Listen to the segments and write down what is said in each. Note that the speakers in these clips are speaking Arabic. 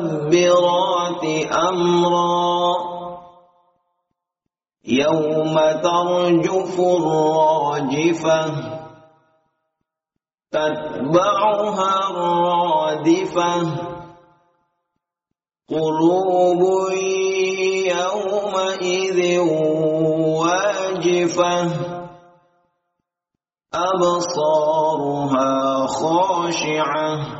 فالمدبرات أمرا يوم ترجف الراجفة تتبعها الرادفة قلوب يومئذ واجفة أبصارها خاشعة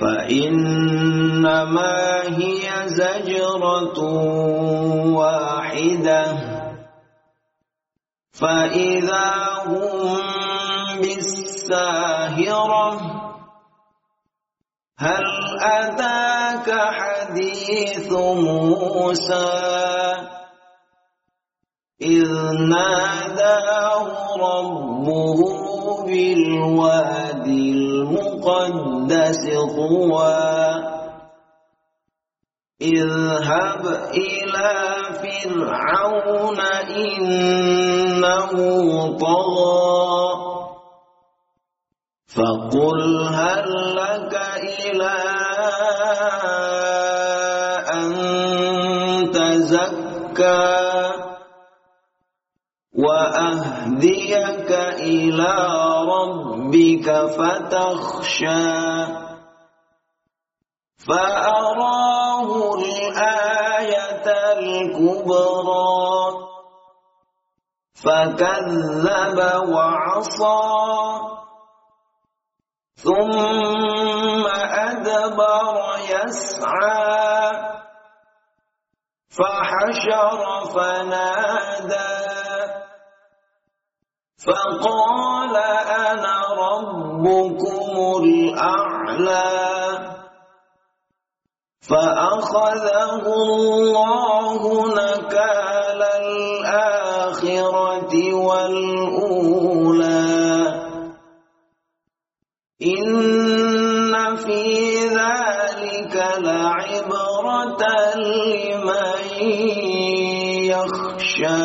فإنما هي زجرة واحدة. فإذا هم بالساهرة هل أتاك حديث موسى؟ إذ ناداه ربه بالوادي المقدس طوى. اذهب إلى فرعون إنه طغى. فقل هل لك إلى أن تزكى؟ وأهديك إلى ربك فتخشى. فأراه الآية الكبرى. فكذب وعصى. ثم أدبر يسعى. فحشر فنادى فقال أنا ربكم الأعلى فأخذه الله نكال الآخرة والأولى إن في ذلك لعبرة لمن يخشى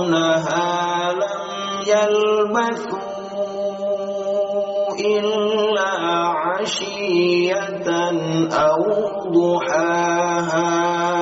يرونها لم يلبثوا إلا عشية أو ضحاها.